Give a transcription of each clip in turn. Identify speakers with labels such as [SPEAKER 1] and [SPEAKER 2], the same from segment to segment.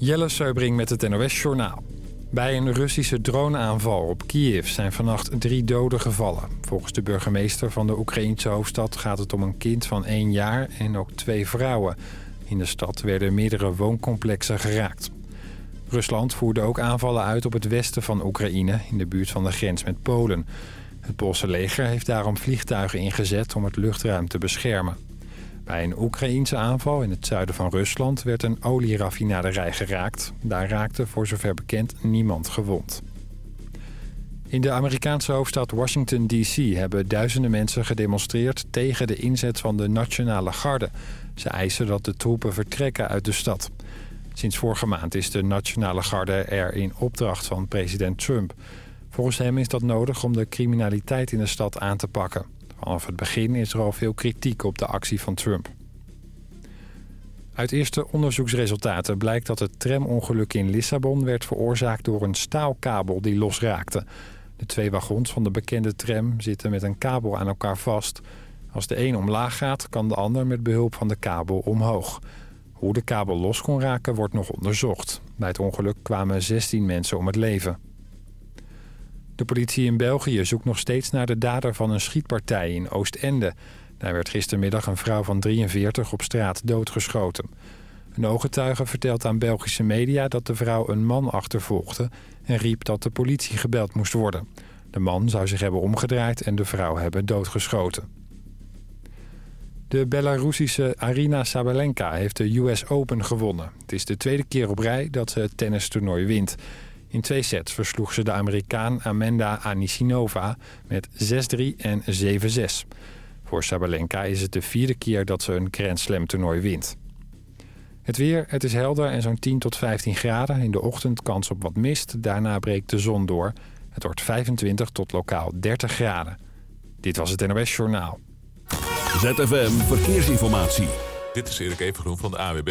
[SPEAKER 1] Jelle Seubring met het NOS Journaal. Bij een Russische droneaanval op Kiev zijn vannacht drie doden gevallen. Volgens de burgemeester van de Oekraïense hoofdstad gaat het om een kind van één jaar en ook twee vrouwen. In de stad werden meerdere wooncomplexen geraakt. Rusland voerde ook aanvallen uit op het westen van Oekraïne... in de buurt van de grens met Polen. Het Poolse leger heeft daarom vliegtuigen ingezet om het luchtruim te beschermen. Bij een Oekraïense aanval in het zuiden van Rusland werd een olieraffinaderij geraakt. Daar raakte voor zover bekend niemand gewond. In de Amerikaanse hoofdstad Washington D.C. hebben duizenden mensen gedemonstreerd tegen de inzet van de Nationale Garde. Ze eisen dat de troepen vertrekken uit de stad. Sinds vorige maand is de Nationale Garde er in opdracht van president Trump. Volgens hem is dat nodig om de criminaliteit in de stad aan te pakken. Vanaf het begin is er al veel kritiek op de actie van Trump. Uit eerste onderzoeksresultaten blijkt dat het tramongeluk in Lissabon... werd veroorzaakt door een staalkabel die losraakte. De twee wagons van de bekende tram zitten met een kabel aan elkaar vast. Als de een omlaag gaat, kan de ander met behulp van de kabel omhoog. Hoe de kabel los kon raken wordt nog onderzocht. Bij het ongeluk kwamen 16 mensen om het leven. De politie in België zoekt nog steeds naar de dader van een schietpartij in Oostende. Daar werd gistermiddag een vrouw van 43 op straat doodgeschoten. Een ooggetuige vertelt aan Belgische media dat de vrouw een man achtervolgde... en riep dat de politie gebeld moest worden. De man zou zich hebben omgedraaid en de vrouw hebben doodgeschoten. De Belarussische Arina Sabalenka heeft de US Open gewonnen. Het is de tweede keer op rij dat ze het tennistoernooi wint... In twee sets versloeg ze de Amerikaan Amanda Anisinova met 6-3 en 7-6. Voor Sabalenka is het de vierde keer dat ze een Grand Slam toernooi wint. Het weer, het is helder en zo'n 10 tot 15 graden. In de ochtend kans op wat mist, daarna breekt de zon door. Het wordt 25 tot lokaal 30 graden. Dit was het NOS Journaal.
[SPEAKER 2] ZFM Verkeersinformatie.
[SPEAKER 3] Dit is Erik Evengroen van de AWB.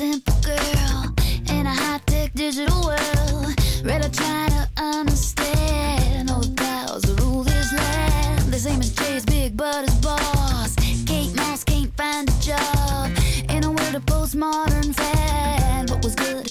[SPEAKER 4] Simple girl in a high-tech digital world. To try to understand all the powers that rule this land. The same as Jay's big but his boss. Kate Moss can't find a job in a world of postmodern fad. What was good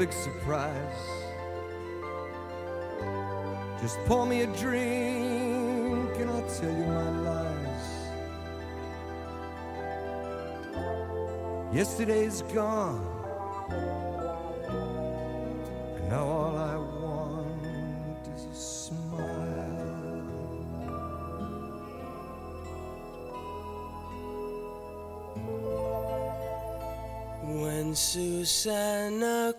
[SPEAKER 5] Big surprise. Just pour me a drink and I'll tell you my lies. Yesterday's gone. And now all I want is a smile.
[SPEAKER 6] When Susanna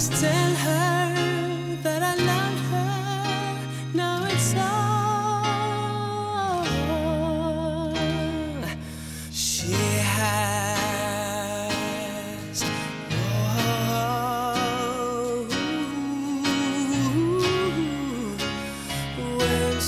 [SPEAKER 6] just tell her that I loved her. Now it's all she has. Oh, when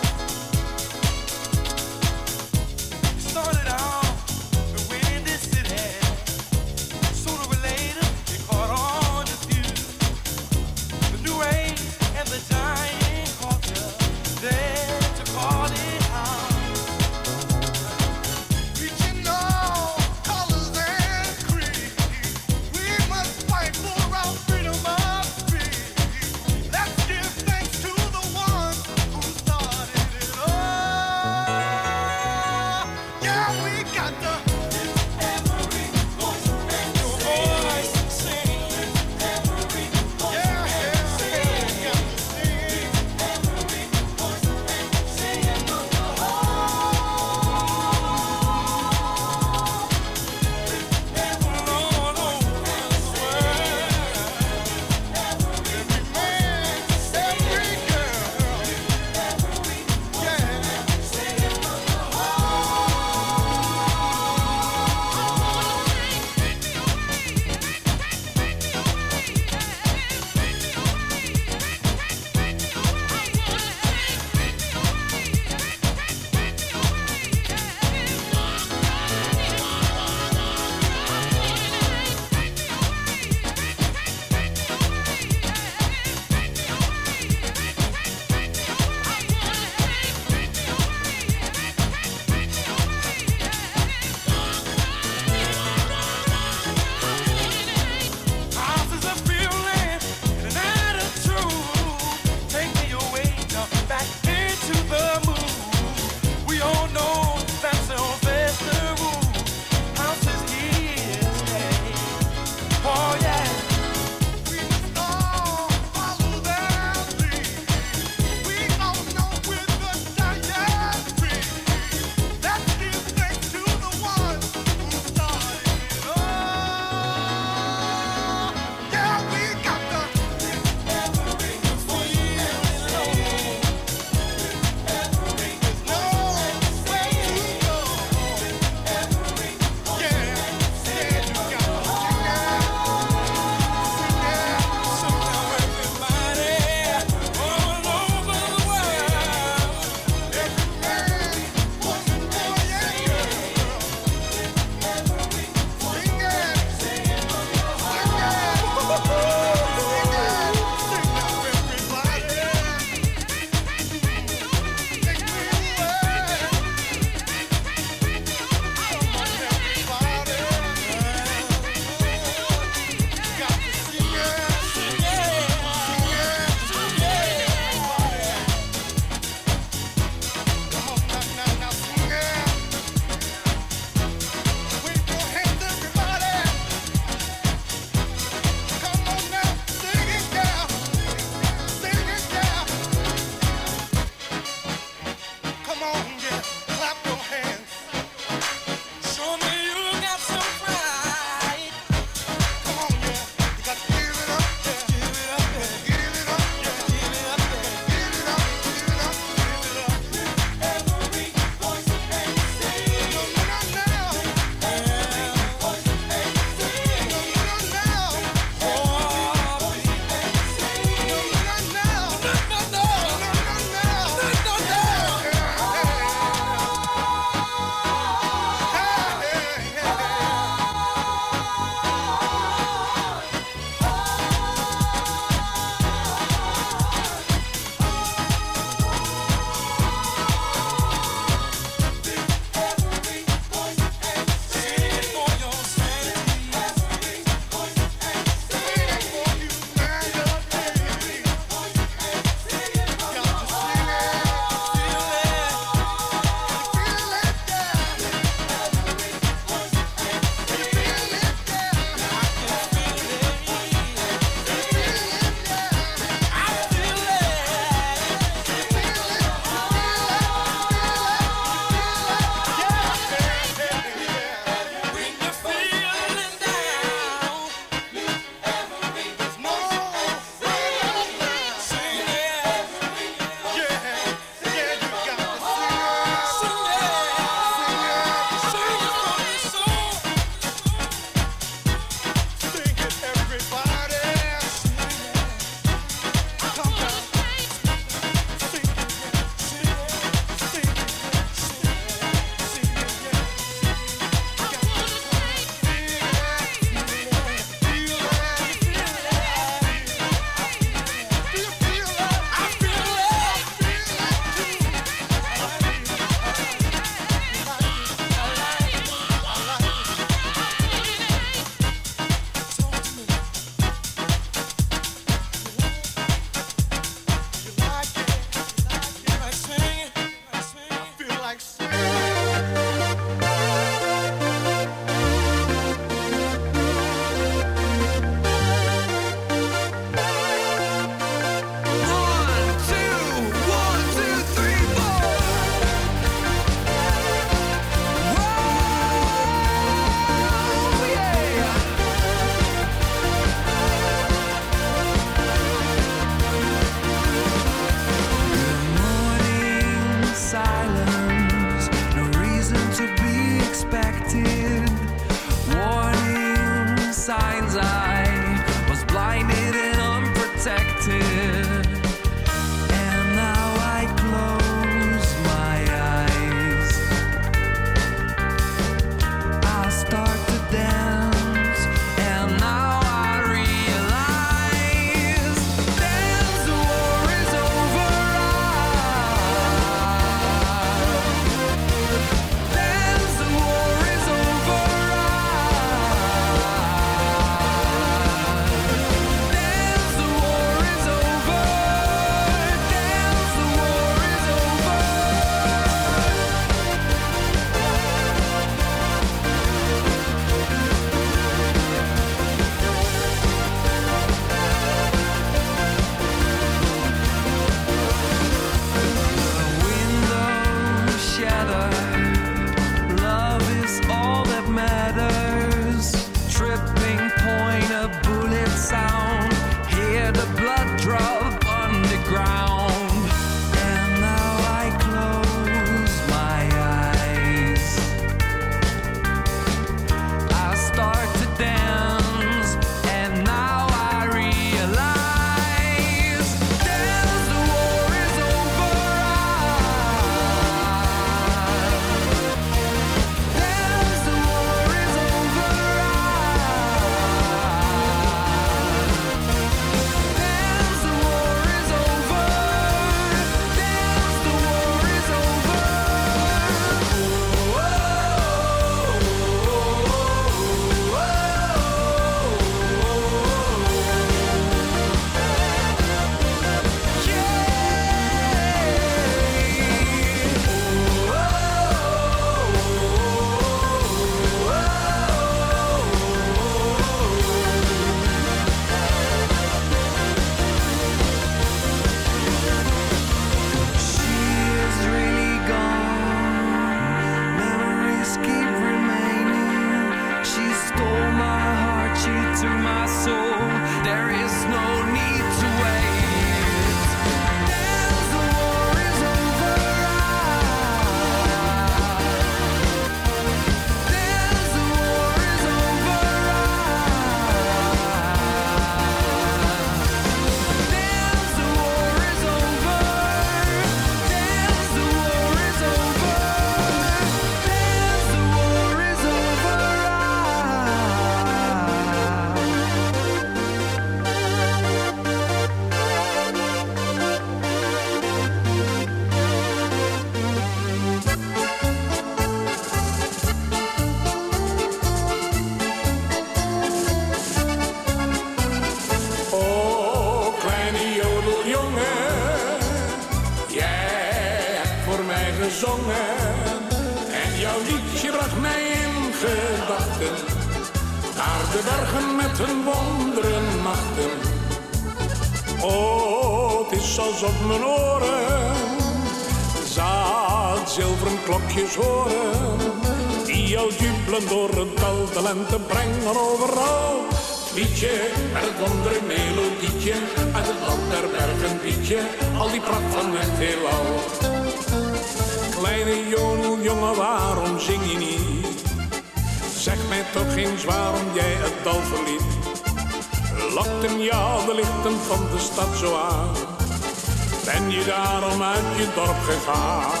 [SPEAKER 7] gegaan?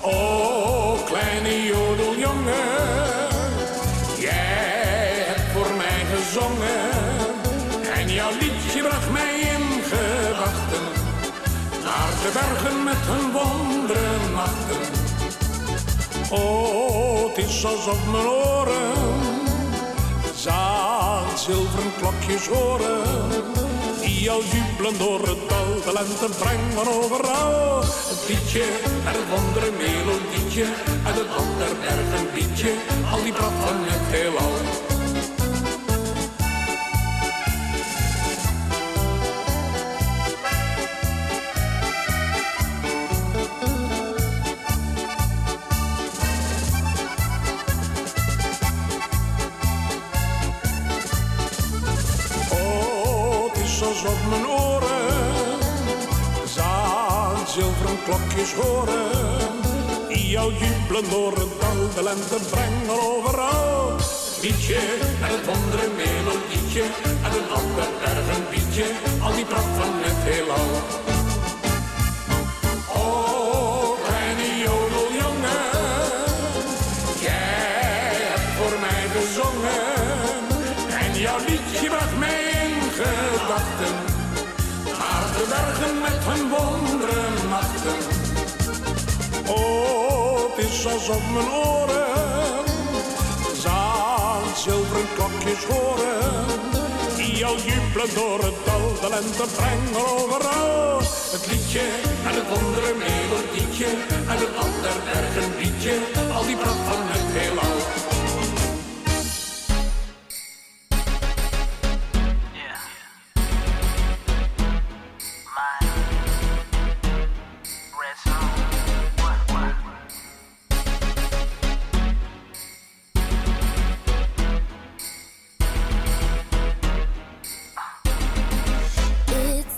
[SPEAKER 7] Oh, kleine jodeljongen, jij hebt voor mij gezongen. En jouw liedje bracht mij in gedachten. Naar de bergen met hun wonderen nachten. Oh, het is alsof mijn oren zaad zilveren klokjes horen. Die al jubelen door het dal, de lente brengen overal. Het liedje en het wondere melodietje, uit het land der bergen liedje, al die pracht van het heelal. Horen. Die jou jubelen door het dal, de lente brengen overal. Liedje en het wondere melodietje, en een ander bergen liedje, al die pracht van het heelal. Is alsof mijn oren zaad zilveren klokjes horen. Die al jubelen door het dal, de lente brengen overal. Het liedje en het wondere melodietje, en het ander bergen liedje, al die pracht van het heelal.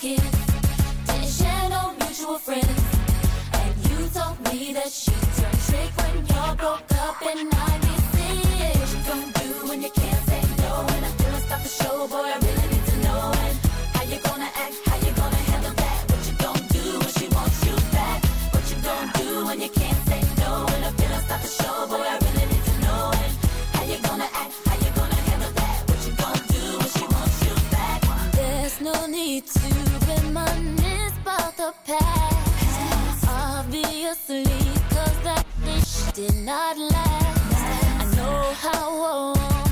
[SPEAKER 4] Didn't the past. Obviously, cause that dish did not last. I know how woman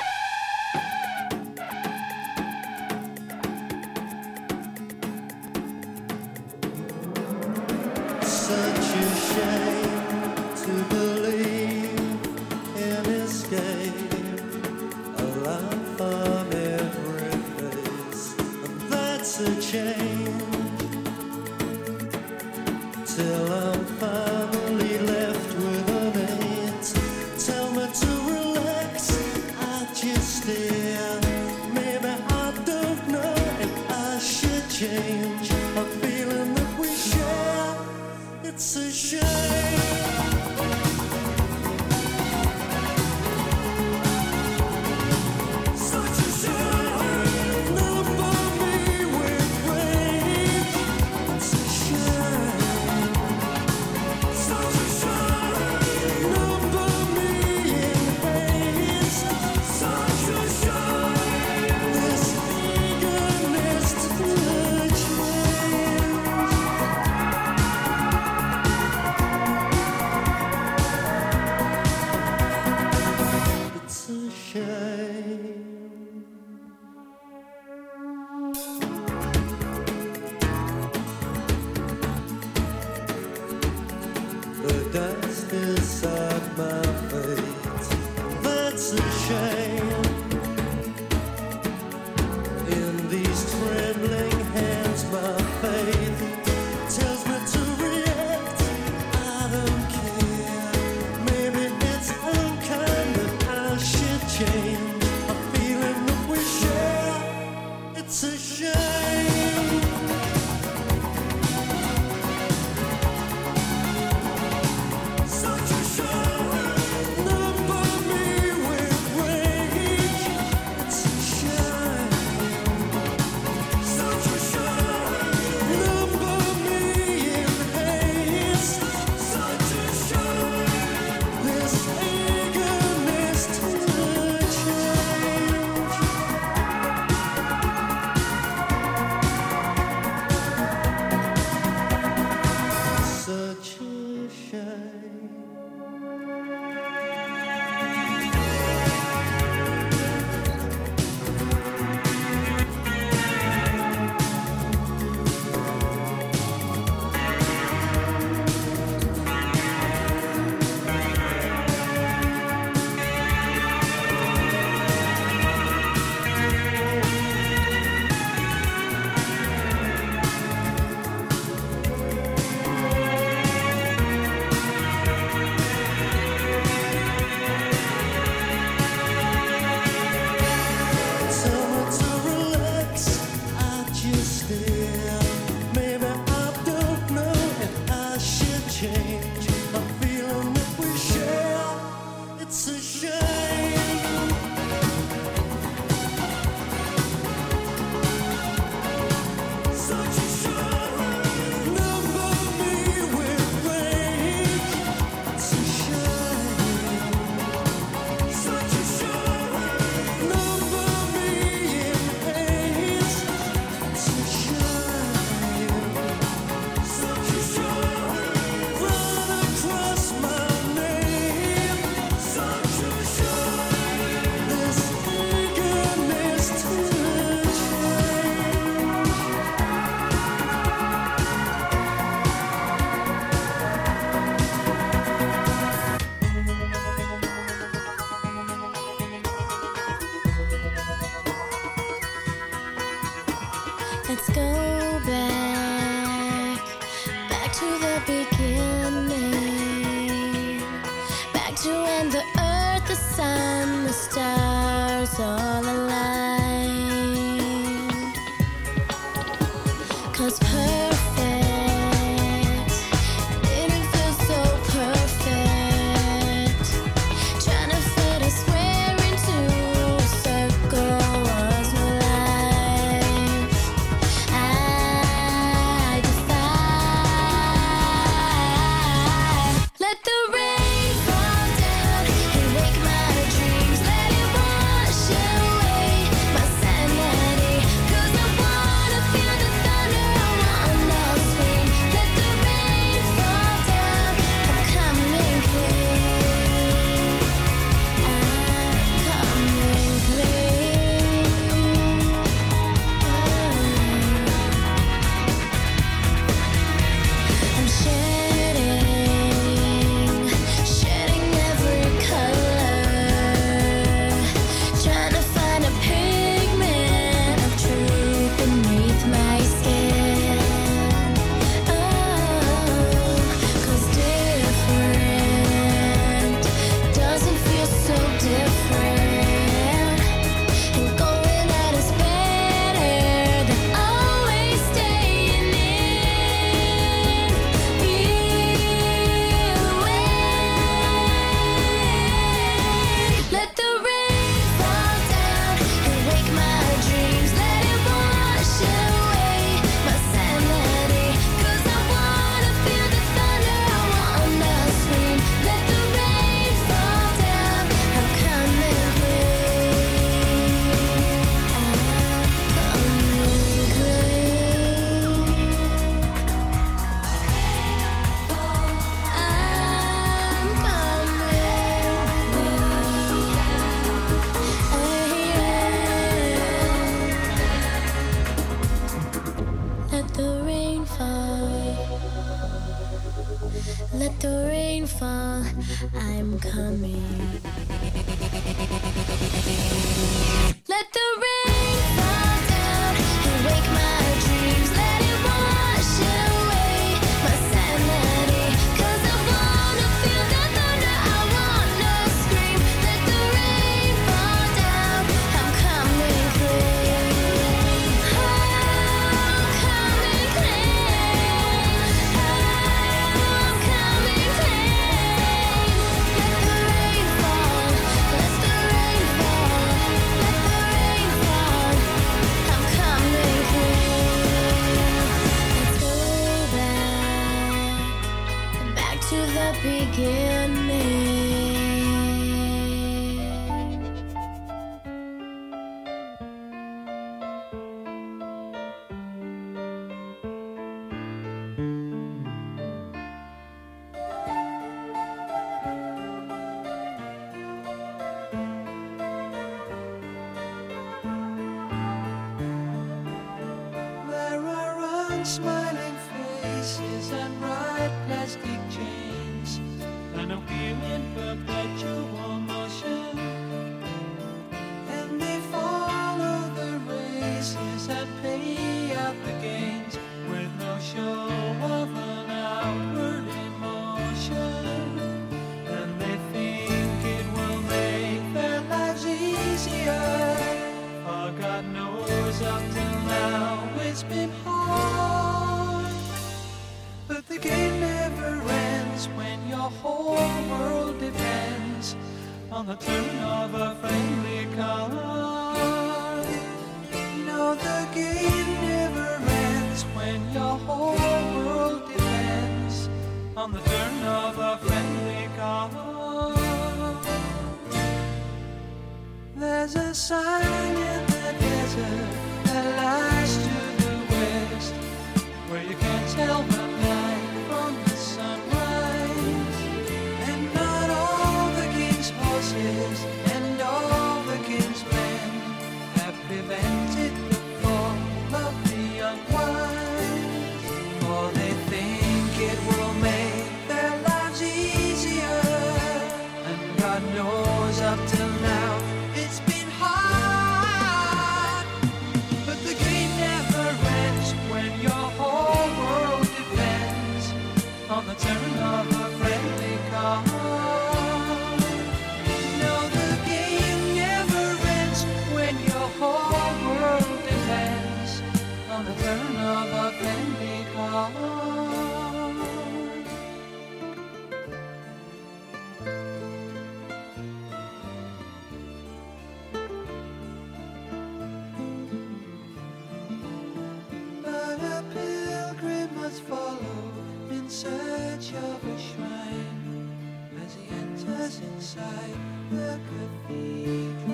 [SPEAKER 4] Let's go.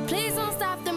[SPEAKER 8] Please don't stop the